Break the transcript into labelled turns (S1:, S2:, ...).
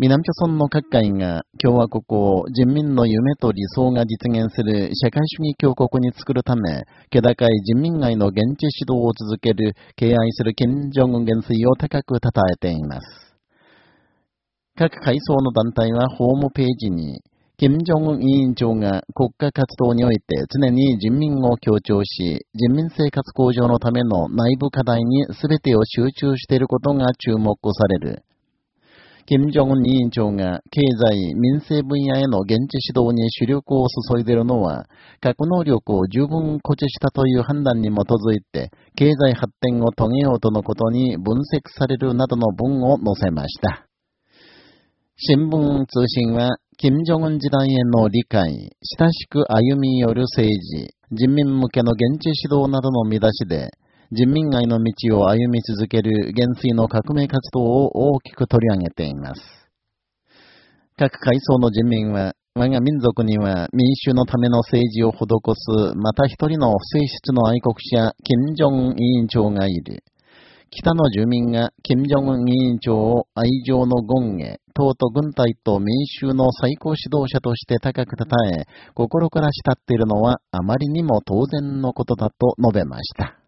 S1: 南朝村の各界が共和国を人民の夢と理想が実現する社会主義強国に作るため、気高い人民愛の現地指導を続ける敬愛する金正恩元帥を高く称えています。各階層の団体はホームページに、金正恩委員長が国家活動において常に人民を強調し、人民生活向上のための内部課題に全てを集中していることが注目される。金正恩委員長が経済、民生分野への現地指導に主力を注いでいるのは、核能力を十分誇示したという判断に基づいて、経済発展を遂げようとのことに分析されるなどの文を載せました。新聞通信は、金正恩時代への理解、親しく歩み寄る政治、人民向けの現地指導などの見出しで、人民愛の道を歩み続ける元帥の革命活動を大きく取り上げています。各階層の人民は、我が民族には民衆のための政治を施す、また一人の不正室の愛国者、金正恩委員長がいる。北の住民が金正恩委員長を愛情の権下、党と軍隊と民衆の最高指導者として高く称え、心から慕っているのはあまりにも当然のことだと述べました。